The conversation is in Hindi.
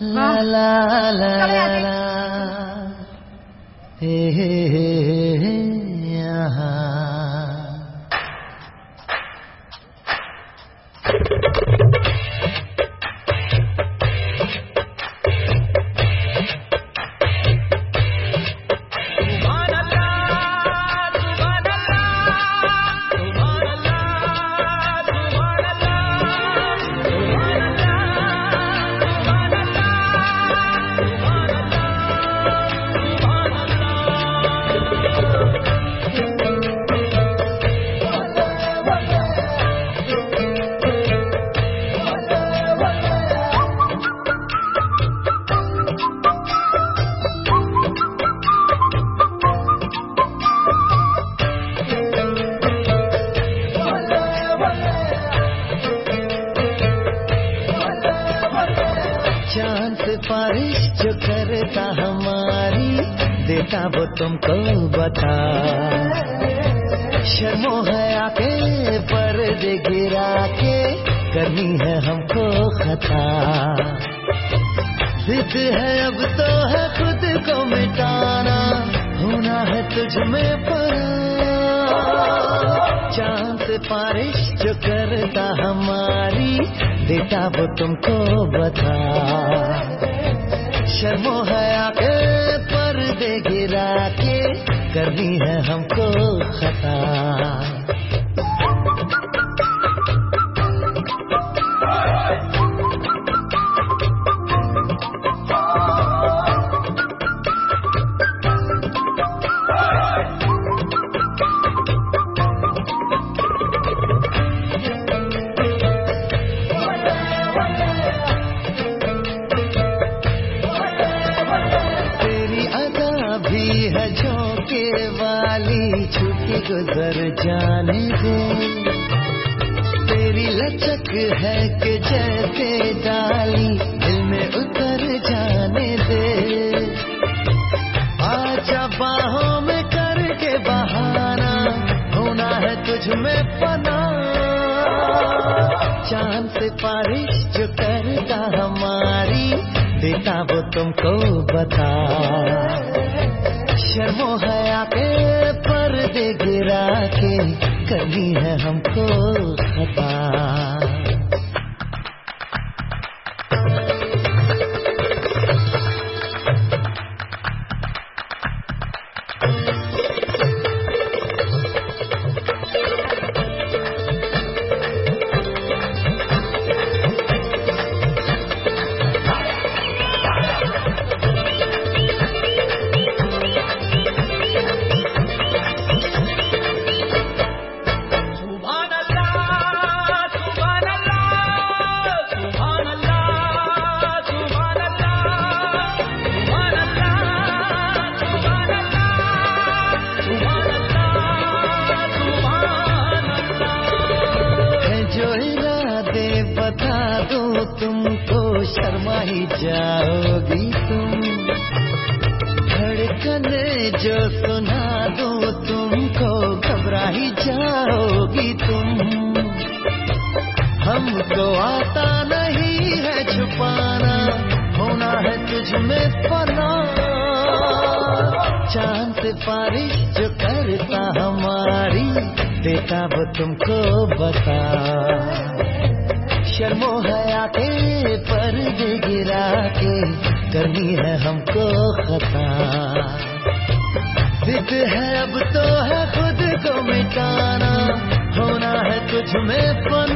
la la la la, la. Hey, hey, hey. बारिश जो करता हमारी, देता वो तुमको बता। शर्मो है आके पर्दे गिरा के, करनी है हमको खता। जिद है अब तो है खुद को मिटाना, होना है तुझ में पर चाँद बारिश जो करता हमारी, देता वो तुमको बता। शर्मो है आके पर्दे गिरा के करनी है हमको खता। वाली गुजर जाने दे। तेरी लचक है कि जैसे डाली दिल में उतर जाने दे। आजा बाहों में करके बहाना, होना है तुझ में पना। चाँद से बारिश जो करता हमारी, देता वो तुमको बता। करनी है हमको बता दो तुमको शर्मा ही जाओगी तुम। धड़कन जो सुना दो तुमको घबरा ही जाओगी तुम। हमको आता नहीं है छुपाना, होना है तुझ में पना चाँद से बारिश जो करता हमारी, देता वो तुमको बता। शर्मो है के पर गिरा के, करनी है हमको खता। जिद है अब तो है खुद को मिटाना, होना है तुझ में पना